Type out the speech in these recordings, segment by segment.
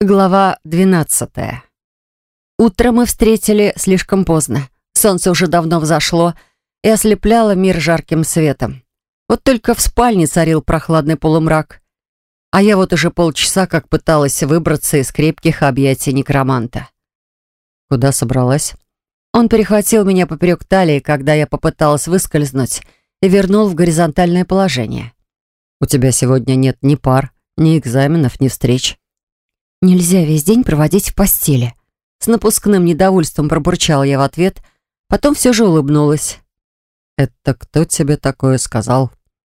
Глава 12. Утро мы встретили слишком поздно. Солнце уже давно взошло и ослепляло мир жарким светом. Вот только в спальне царил прохладный полумрак. А я вот уже полчаса как пыталась выбраться из крепких объятий некроманта. Куда собралась? Он перехватил меня поперек талии, когда я попыталась выскользнуть, и вернул в горизонтальное положение. «У тебя сегодня нет ни пар, ни экзаменов, ни встреч. Нельзя весь день проводить в постели. С напускным недовольством пробурчала я в ответ, потом все же улыбнулась. «Это кто тебе такое сказал?»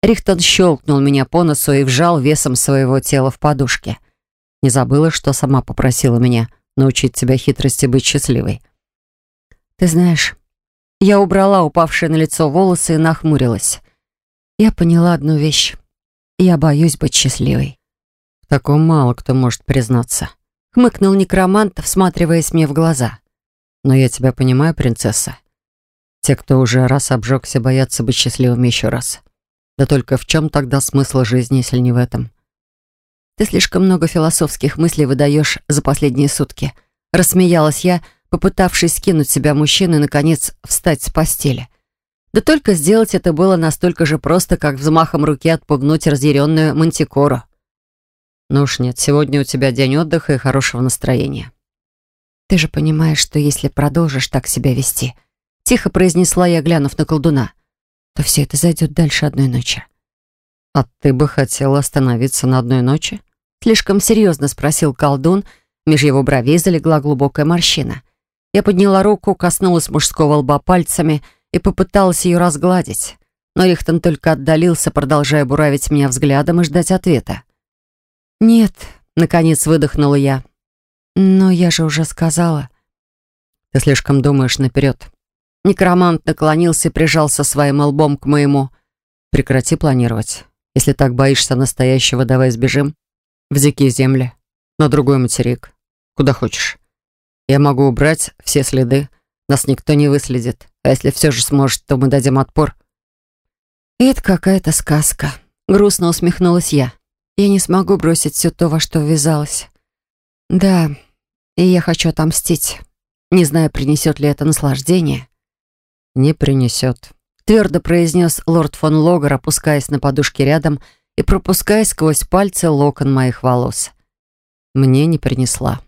Рихтон щелкнул меня по носу и вжал весом своего тела в подушке. Не забыла, что сама попросила меня научить тебя хитрости быть счастливой. «Ты знаешь, я убрала упавшие на лицо волосы и нахмурилась. Я поняла одну вещь. Я боюсь быть счастливой. Таком мало кто может признаться. Хмыкнул некромант, всматриваясь мне в глаза. Но я тебя понимаю, принцесса. Те, кто уже раз обжегся, боятся быть счастливыми еще раз. Да только в чем тогда смысл жизни, если не в этом? Ты слишком много философских мыслей выдаешь за последние сутки. Рассмеялась я, попытавшись скинуть себя мужчину и, наконец, встать с постели. Да только сделать это было настолько же просто, как взмахом руки отпугнуть разъяренную мантикору. Ну уж нет, сегодня у тебя день отдыха и хорошего настроения. Ты же понимаешь, что если продолжишь так себя вести, тихо произнесла я, глянув на колдуна, то все это зайдет дальше одной ночи. А ты бы хотела остановиться на одной ночи? Слишком серьезно спросил колдун, меж его бровей залегла глубокая морщина. Я подняла руку, коснулась мужского лба пальцами и попыталась ее разгладить. Но Рихтон только отдалился, продолжая буравить меня взглядом и ждать ответа. «Нет», — наконец выдохнула я. «Но я же уже сказала». «Ты слишком думаешь наперед». Некромант наклонился и прижался своим лбом к моему. «Прекрати планировать. Если так боишься настоящего, давай сбежим. В дикие земли. На другой материк. Куда хочешь. Я могу убрать все следы. Нас никто не выследит. А если все же сможет, то мы дадим отпор». «Это какая-то сказка», — грустно усмехнулась я. Я не смогу бросить все то, во что ввязалась. Да, и я хочу отомстить. Не знаю, принесет ли это наслаждение. Не принесет. Твердо произнес лорд фон Логер, опускаясь на подушке рядом и пропуская сквозь пальцы локон моих волос. Мне не принесла.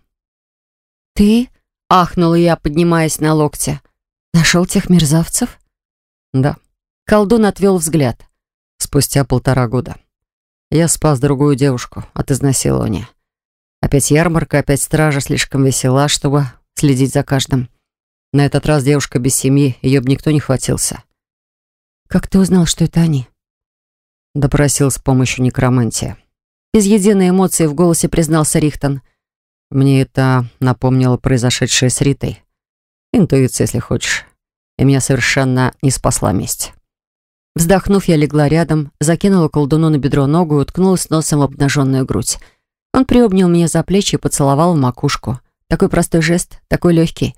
«Ты?» — ахнула я, поднимаясь на локте. «Нашел тех мерзавцев?» «Да». Колдун отвел взгляд. Спустя полтора года. Я спас другую девушку от изнасилования. Опять ярмарка, опять стража слишком весела, чтобы следить за каждым. На этот раз девушка без семьи, ее бы никто не хватился. «Как ты узнал, что это они?» Допросил с помощью некромантии. Без единой эмоции в голосе признался Рихтон. Мне это напомнило произошедшее с Ритой. Интуиция, если хочешь. И меня совершенно не спасла месть. Вздохнув, я легла рядом, закинула колдуну на бедро ногу и уткнулась носом в обнаженную грудь. Он приобнял меня за плечи и поцеловал в макушку. Такой простой жест, такой легкий.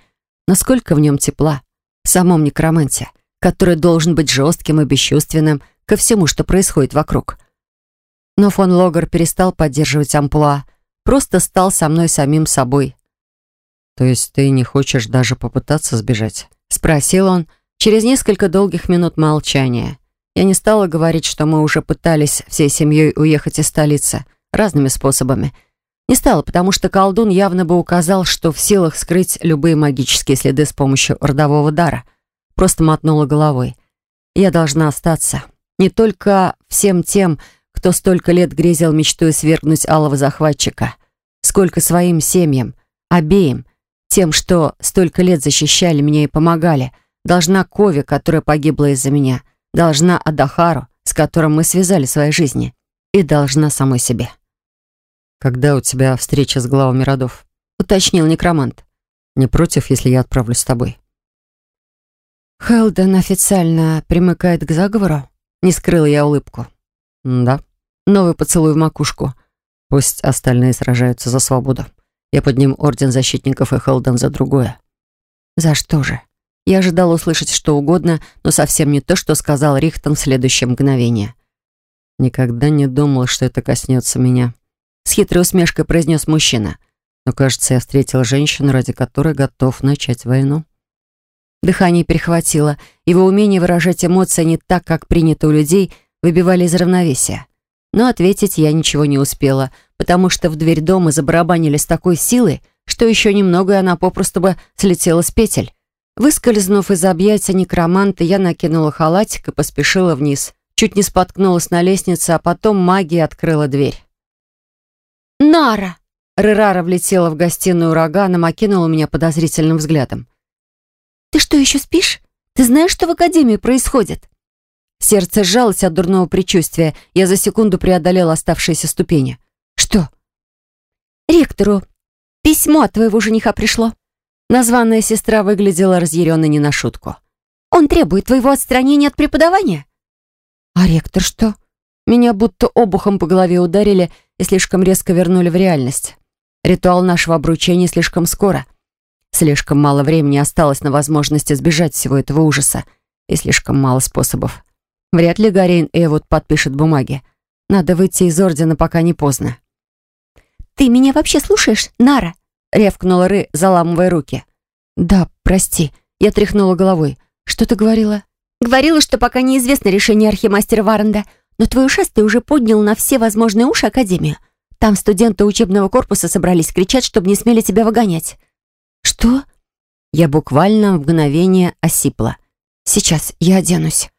Но сколько в нем тепла. В самом некроманте, который должен быть жестким и бесчувственным ко всему, что происходит вокруг. Но фон Логер перестал поддерживать амплуа, просто стал со мной самим собой. «То есть ты не хочешь даже попытаться сбежать?» — спросил он через несколько долгих минут молчания. Я не стала говорить, что мы уже пытались всей семьей уехать из столицы разными способами. Не стала, потому что колдун явно бы указал, что в силах скрыть любые магические следы с помощью родового дара. Просто мотнула головой. Я должна остаться. Не только всем тем, кто столько лет грезил мечтой свергнуть алого захватчика, сколько своим семьям, обеим, тем, что столько лет защищали меня и помогали, должна Кове, которая погибла из-за меня — Должна Адахару, с которым мы связали свои жизни. И должна самой себе. «Когда у тебя встреча с главами родов?» — уточнил некромант. «Не против, если я отправлюсь с тобой?» «Хелден официально примыкает к заговору?» Не скрыла я улыбку. «Да». Новый поцелуй в макушку. Пусть остальные сражаются за свободу. Я подниму Орден Защитников и Хелден за другое. «За что же?» Я ожидала услышать что угодно, но совсем не то, что сказал Рихтон в следующее мгновение. «Никогда не думал, что это коснется меня», — с хитрой усмешкой произнес мужчина. Но, кажется, я встретил женщину, ради которой готов начать войну. Дыхание перехватило. Его умение выражать эмоции не так, как принято у людей, выбивали из равновесия. Но ответить я ничего не успела, потому что в дверь дома забарабанили с такой силой, что еще немного, и она попросту бы слетела с петель. Выскользнув из объятия некроманта, я накинула халатик и поспешила вниз. Чуть не споткнулась на лестнице, а потом магия открыла дверь. «Нара!» Рерара влетела в гостиную ураганом, окинула меня подозрительным взглядом. «Ты что, еще спишь? Ты знаешь, что в Академии происходит?» Сердце сжалось от дурного предчувствия. Я за секунду преодолела оставшиеся ступени. «Что?» «Ректору письмо от твоего жениха пришло». Названная сестра выглядела разъяренной не на шутку. «Он требует твоего отстранения от преподавания». «А ректор что?» Меня будто обухом по голове ударили и слишком резко вернули в реальность. Ритуал нашего обручения слишком скоро. Слишком мало времени осталось на возможность избежать всего этого ужаса. И слишком мало способов. Вряд ли Гарейн Эвуд подпишет бумаги. Надо выйти из Ордена, пока не поздно. «Ты меня вообще слушаешь, Нара?» — рявкнула Ры, заламывая руки. «Да, прости». Я тряхнула головой. «Что ты говорила?» «Говорила, что пока неизвестно решение архимастера Варенда, но твой ушастый уже поднял на все возможные уши Академию. Там студенты учебного корпуса собрались, кричать, чтобы не смели тебя выгонять». «Что?» Я буквально в мгновение осипла. «Сейчас я оденусь».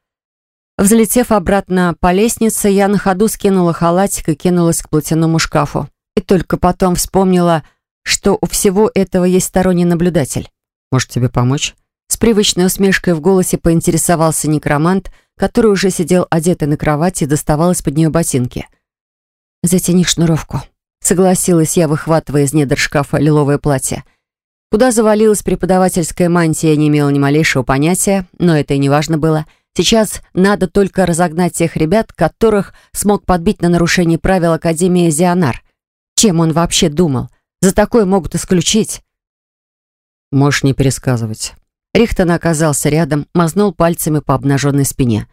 Взлетев обратно по лестнице, я на ходу скинула халатик и кинулась к платяному шкафу. И только потом вспомнила, что у всего этого есть сторонний наблюдатель. «Может, тебе помочь?» С привычной усмешкой в голосе поинтересовался некромант, который уже сидел одетый на кровати и доставал из-под нее ботинки. «Затяни шнуровку», — согласилась я, выхватывая из недр шкафа лиловое платье. Куда завалилась преподавательская мантия, я не имела ни малейшего понятия, но это и не важно было. Сейчас надо только разогнать тех ребят, которых смог подбить на нарушение правил Академии Зионар. Чем он вообще думал? За такое могут исключить. Можешь не пересказывать. Рихтон оказался рядом, мазнул пальцами по обнаженной спине.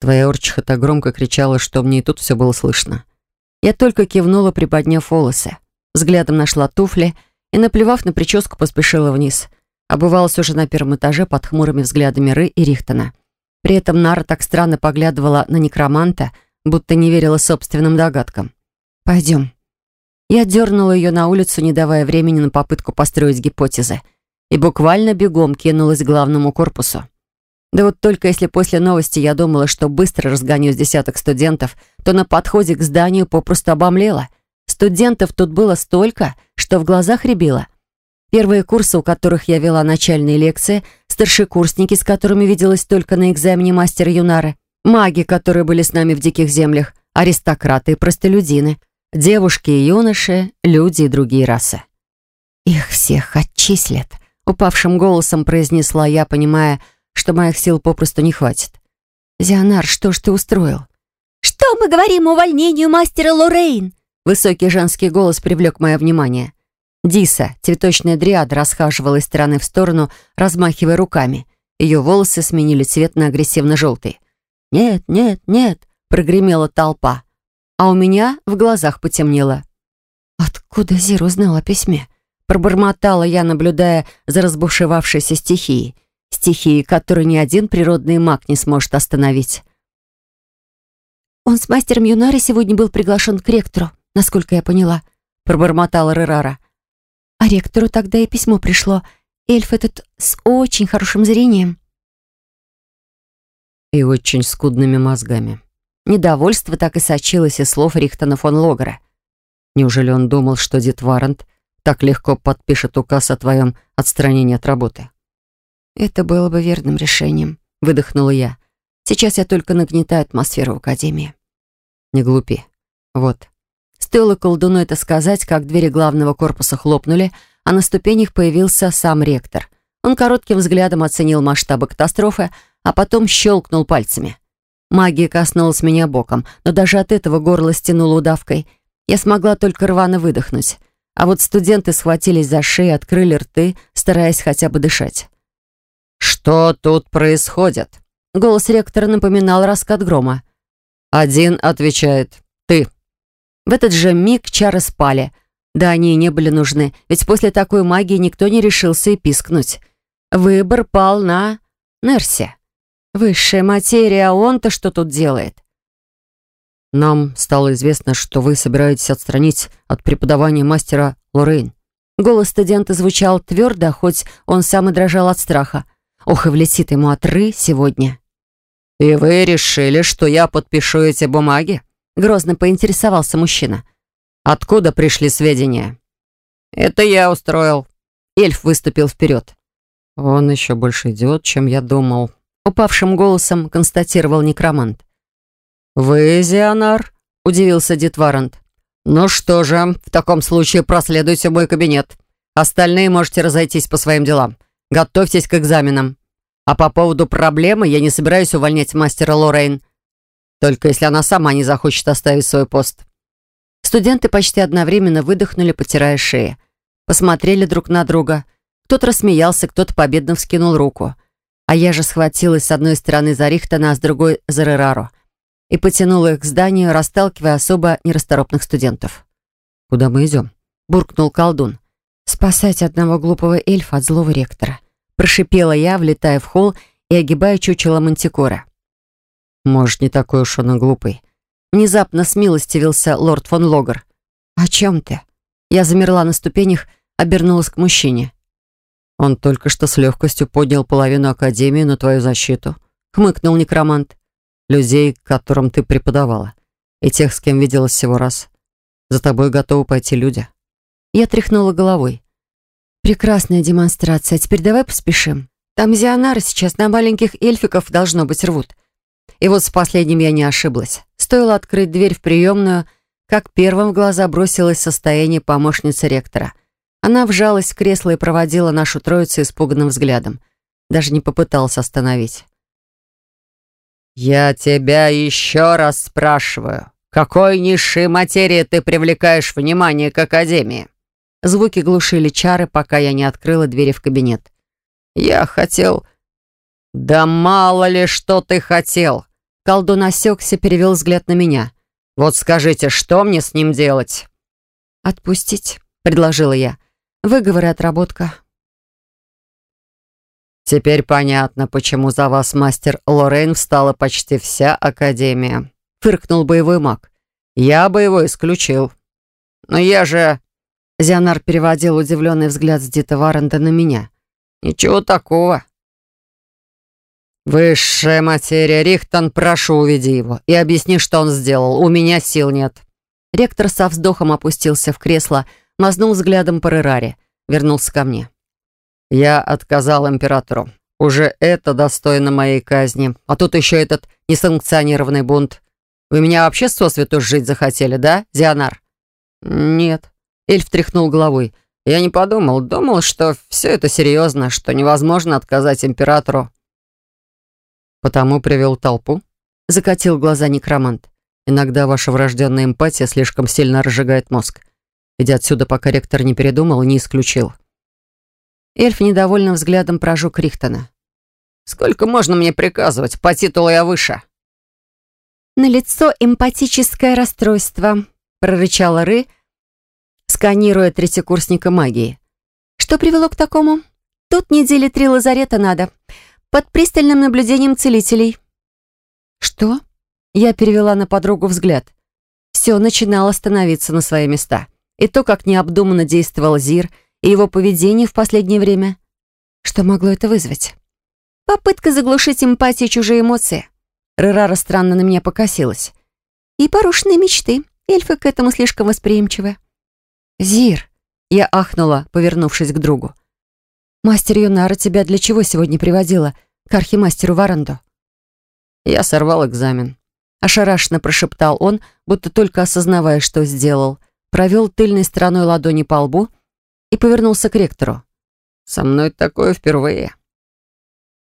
Твоя орчиха так громко кричала, что мне и тут все было слышно. Я только кивнула, приподняв волосы. Взглядом нашла туфли и, наплевав на прическу, поспешила вниз. Обывалась уже на первом этаже под хмурыми взглядами Ры и Рихтона. При этом Нара так странно поглядывала на некроманта, будто не верила собственным догадкам. «Пойдем». Я дернула ее на улицу, не давая времени на попытку построить гипотезы и буквально бегом кинулась к главному корпусу. Да вот только если после новости я думала, что быстро разгоню десяток студентов, то на подходе к зданию попросту обомлела. Студентов тут было столько, что в глазах рябило. Первые курсы, у которых я вела начальные лекции, старшекурсники, с которыми виделась только на экзамене мастера Юнары, маги, которые были с нами в диких землях, аристократы и простолюдины, девушки и юноши, люди и другие расы. Их всех отчислят. Упавшим голосом произнесла я, понимая, что моих сил попросту не хватит. «Зионар, что ж ты устроил?» «Что мы говорим о увольнению мастера Лоррейн?» Высокий женский голос привлек мое внимание. Диса, цветочная дриада, расхаживала из стороны в сторону, размахивая руками. Ее волосы сменили цвет на агрессивно-желтый. «Нет, нет, нет!» — прогремела толпа. А у меня в глазах потемнело. «Откуда Зир узнал о письме?» Пробормотала я, наблюдая за разбушевавшейся стихией. Стихией, которую ни один природный маг не сможет остановить. «Он с мастером Юнари сегодня был приглашен к ректору, насколько я поняла», пробормотала Рерара. «А ректору тогда и письмо пришло. Эльф этот с очень хорошим зрением». И очень скудными мозгами. Недовольство так и сочилось из слов Рихтона фон Логера. Неужели он думал, что Дит Варант так легко подпишет указ о твоем отстранении от работы. Это было бы верным решением, выдохнула я. Сейчас я только нагнетаю атмосферу в Академии. Не глупи. Вот. Стоило колдуну это сказать, как двери главного корпуса хлопнули, а на ступенях появился сам ректор. Он коротким взглядом оценил масштабы катастрофы, а потом щелкнул пальцами. Магия коснулась меня боком, но даже от этого горло стянуло удавкой. Я смогла только рвано выдохнуть. А вот студенты схватились за шеи, открыли рты, стараясь хотя бы дышать. «Что тут происходит?» Голос ректора напоминал раскат грома. «Один отвечает. Ты». В этот же миг чары спали. Да они и не были нужны, ведь после такой магии никто не решился и пискнуть. Выбор пал на Нерсе. Высшая материя, а он-то что тут делает? Нам стало известно, что вы собираетесь отстранить от преподавания мастера Лоррейн. Голос студента звучал твердо, хоть он сам и дрожал от страха. Ох, и влетит ему от ры сегодня. «И вы решили, что я подпишу эти бумаги?» Грозно поинтересовался мужчина. «Откуда пришли сведения?» «Это я устроил». Эльф выступил вперед. «Он еще больше идет, чем я думал», — упавшим голосом констатировал некромант. «Вы, Зионар?» — удивился Дитварант. «Ну что же, в таком случае проследуйте мой кабинет. Остальные можете разойтись по своим делам. Готовьтесь к экзаменам. А по поводу проблемы я не собираюсь увольнять мастера Лоррейн. Только если она сама не захочет оставить свой пост». Студенты почти одновременно выдохнули, потирая шеи. Посмотрели друг на друга. Кто-то рассмеялся, кто-то победно вскинул руку. А я же схватилась с одной стороны за Рихтона, а с другой — за Рерару и потянула их к зданию, расталкивая особо нерасторопных студентов. «Куда мы идем?» — буркнул колдун. «Спасать одного глупого эльфа от злого ректора». Прошипела я, влетая в холл и огибая чучело мантикора. «Может, не такой уж он и глупый». Внезапно смилостивился лорд фон Логер. «О чем ты?» Я замерла на ступенях, обернулась к мужчине. «Он только что с легкостью поднял половину Академии на твою защиту», — хмыкнул некромант людей, которым ты преподавала, и тех, с кем виделась всего раз. За тобой готовы пойти люди». Я тряхнула головой. «Прекрасная демонстрация. Теперь давай поспешим. Там Зионара сейчас на маленьких эльфиков должно быть рвут». И вот с последним я не ошиблась. Стоило открыть дверь в приемную, как первым в глаза бросилось состояние помощницы ректора. Она вжалась в кресло и проводила нашу троицу испуганным взглядом. Даже не попыталась остановить. «Я тебя еще раз спрашиваю, какой низшей материи ты привлекаешь внимание к Академии?» Звуки глушили чары, пока я не открыла двери в кабинет. «Я хотел...» «Да мало ли, что ты хотел!» Колдун осекся, перевел взгляд на меня. «Вот скажите, что мне с ним делать?» «Отпустить», — предложила я. «Выговор и отработка. «Теперь понятно, почему за вас, мастер Лоррейн, встала почти вся Академия», — фыркнул боевой маг. «Я бы его исключил». «Но я же...» Зионар переводил удивленный взгляд с Дита Варенда на меня. «Ничего такого». «Высшая материя, Рихтон, прошу, уведи его и объясни, что он сделал. У меня сил нет». Ректор со вздохом опустился в кресло, мазнул взглядом по Рераре, вернулся ко мне. Я отказал императору. Уже это достойно моей казни. А тут еще этот несанкционированный бунт. Вы меня вообще сосвету жить захотели, да, Зионар? Нет. Эльф тряхнул головой. Я не подумал. Думал, что все это серьезно, что невозможно отказать императору. Потому привел толпу? Закатил глаза некромант. Иногда ваша врожденная эмпатия слишком сильно разжигает мозг. Иди отсюда, пока ректор не передумал не исключил. Эльф недовольным взглядом прожег Рихтона. «Сколько можно мне приказывать? По титулу я выше». «На лицо эмпатическое расстройство», — прорычала Ры, сканируя третьекурсника магии. «Что привело к такому? Тут недели три лазарета надо. Под пристальным наблюдением целителей». «Что?» Я перевела на подругу взгляд. Все начинало становиться на свои места. И то, как необдуманно действовал Зир — и его поведение в последнее время. Что могло это вызвать? Попытка заглушить эмпатию чужие эмоции. Рерара странно на меня покосилась. И порушенные мечты. Эльфы к этому слишком восприимчивы. «Зир!» Я ахнула, повернувшись к другу. «Мастер Юнара тебя для чего сегодня приводила к архимастеру Варанду?» «Я сорвал экзамен», — ошарашенно прошептал он, будто только осознавая, что сделал. Провел тыльной стороной ладони по лбу и повернулся к ректору. «Со мной такое впервые».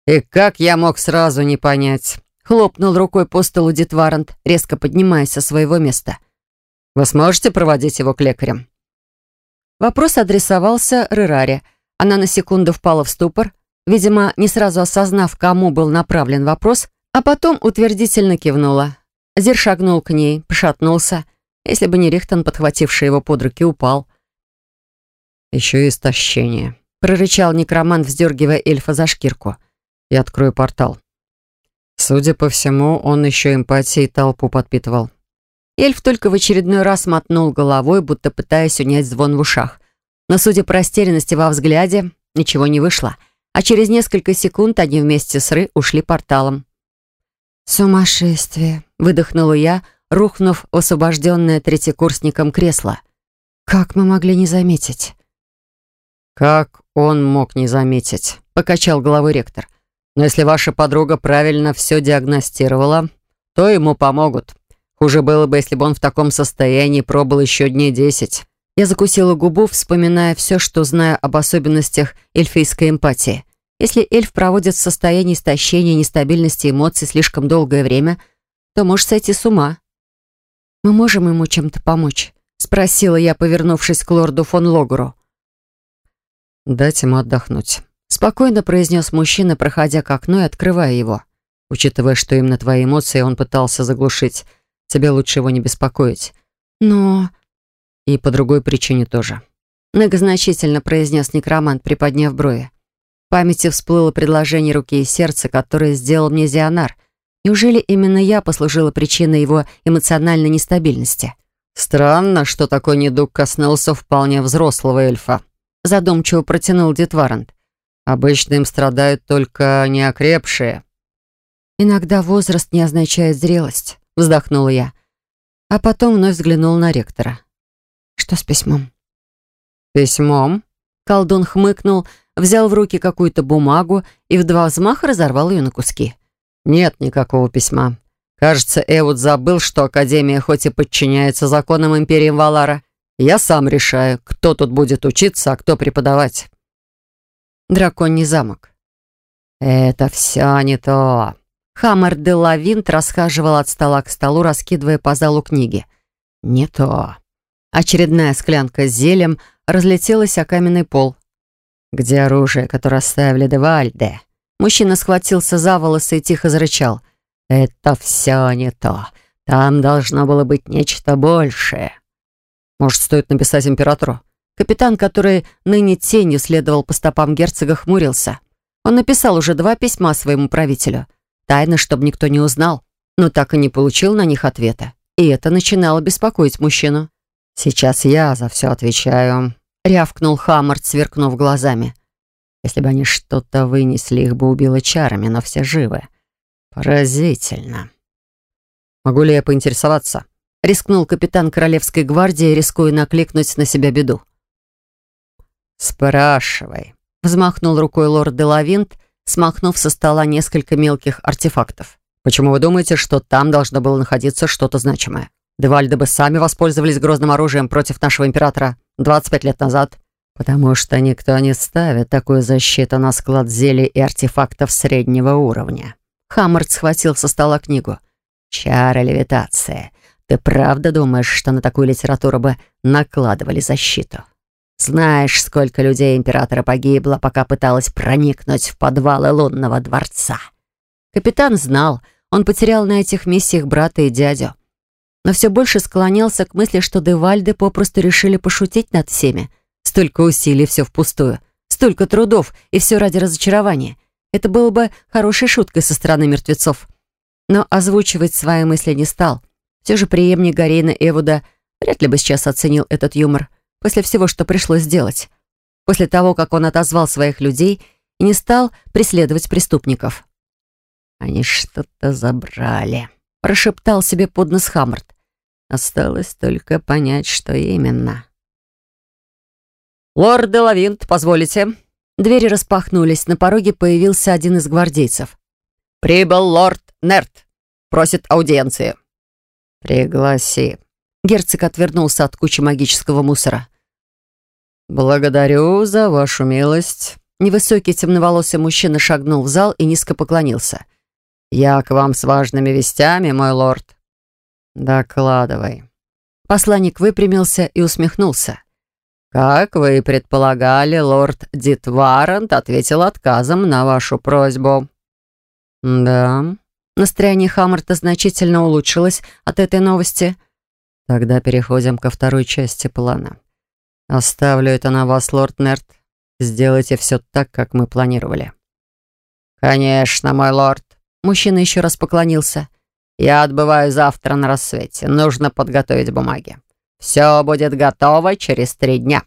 «И как я мог сразу не понять?» Хлопнул рукой по столу Дитварант, резко поднимаясь со своего места. «Вы сможете проводить его к лекарям?» Вопрос адресовался Рераре. Она на секунду впала в ступор, видимо, не сразу осознав, кому был направлен вопрос, а потом утвердительно кивнула. Зир шагнул к ней, пошатнулся. Если бы не Рихтон, подхвативший его под руки, упал. Еще и истощение. Прорычал некромант, вздергивая эльфа за шкирку. Я открою портал. Судя по всему, он еще эмпатией толпу подпитывал. Эльф только в очередной раз мотнул головой, будто пытаясь унять звон в ушах. Но, судя по растерянности во взгляде, ничего не вышло. А через несколько секунд они вместе с Ры ушли порталом. «Сумасшествие!» — выдохнула я, рухнув освобожденное третьекурсником кресло. «Как мы могли не заметить?» «Как он мог не заметить?» — покачал головой ректор. «Но если ваша подруга правильно все диагностировала, то ему помогут. Хуже было бы, если бы он в таком состоянии пробыл еще дней десять». Я закусила губу, вспоминая все, что знаю об особенностях эльфийской эмпатии. Если эльф проводит в состоянии истощения и нестабильности эмоций слишком долгое время, то может сойти с ума. «Мы можем ему чем-то помочь?» — спросила я, повернувшись к лорду фон Логуру. «Дать ему отдохнуть», — спокойно произнес мужчина, проходя к окну и открывая его. «Учитывая, что именно твои эмоции он пытался заглушить, тебе лучше его не беспокоить». «Но...» И по другой причине тоже. Многозначительно произнес некромант, приподняв брови. В памяти всплыло предложение руки и сердца, которое сделал мне Зионар. Неужели именно я послужила причиной его эмоциональной нестабильности? «Странно, что такой недуг коснулся вполне взрослого эльфа», задумчиво протянул Детварант. «Обычно им страдают только неокрепшие». «Иногда возраст не означает зрелость», вздохнула я. А потом вновь взглянул на ректора. Что с письмом? Письмом? Колдун хмыкнул, взял в руки какую-то бумагу и в два взмаха разорвал ее на куски. Нет никакого письма. Кажется, Эвуд забыл, что Академия хоть и подчиняется законам Империи Валара, я сам решаю, кто тут будет учиться, а кто преподавать. Драконий замок. Это все не то. Хаммер де Лавинт расхаживал от стола к столу, раскидывая по залу книги. Не то. Очередная склянка с зелем разлетелась о каменный пол. «Где оружие, которое оставили Девальде?» Мужчина схватился за волосы и тихо зарычал. «Это все не то. Там должно было быть нечто большее». «Может, стоит написать императору?» Капитан, который ныне тенью следовал по стопам герцога, хмурился. Он написал уже два письма своему правителю. Тайно, чтобы никто не узнал, но так и не получил на них ответа. И это начинало беспокоить мужчину. «Сейчас я за все отвечаю», — рявкнул Хаммард, сверкнув глазами. «Если бы они что-то вынесли, их бы убило чарами, но все живы. Поразительно». «Могу ли я поинтересоваться?» — рискнул капитан Королевской гвардии, рискуя накликнуть на себя беду. «Спрашивай», — взмахнул рукой лорд Делавинт, смахнув со стола несколько мелких артефактов. «Почему вы думаете, что там должно было находиться что-то значимое?» Девальды бы сами воспользовались грозным оружием против нашего императора 25 лет назад. Потому что никто не ставит такую защиту на склад зелий и артефактов среднего уровня. Хаммард схватил со стола книгу. «Чары левитации. Ты правда думаешь, что на такую литературу бы накладывали защиту? Знаешь, сколько людей императора погибло, пока пыталась проникнуть в подвалы лунного дворца?» Капитан знал, он потерял на этих миссиях брата и дядю но все больше склонялся к мысли, что Девальды попросту решили пошутить над всеми. Столько усилий, все впустую. Столько трудов, и все ради разочарования. Это было бы хорошей шуткой со стороны мертвецов. Но озвучивать свои мысли не стал. Все же преемник Гарейна Эвуда вряд ли бы сейчас оценил этот юмор после всего, что пришлось сделать. После того, как он отозвал своих людей и не стал преследовать преступников. «Они что-то забрали», — прошептал себе под нос Хаммард. Осталось только понять, что именно. «Лорд Делавинт, позволите?» Двери распахнулись, на пороге появился один из гвардейцев. «Прибыл лорд Нерт. Просит аудиенции». «Пригласи». Герцог отвернулся от кучи магического мусора. «Благодарю за вашу милость». Невысокий темноволосый мужчина шагнул в зал и низко поклонился. «Я к вам с важными вестями, мой лорд». «Докладывай». Посланник выпрямился и усмехнулся. «Как вы и предполагали, лорд Дитварант ответил отказом на вашу просьбу». «Да». Настроение Хаммарта значительно улучшилось от этой новости. «Тогда переходим ко второй части плана. Оставлю это на вас, лорд Нерт. Сделайте все так, как мы планировали. Конечно, мой лорд. Мужчина еще раз поклонился. Я отбываю завтра на рассвете. Нужно подготовить бумаги. Все будет готово через три дня.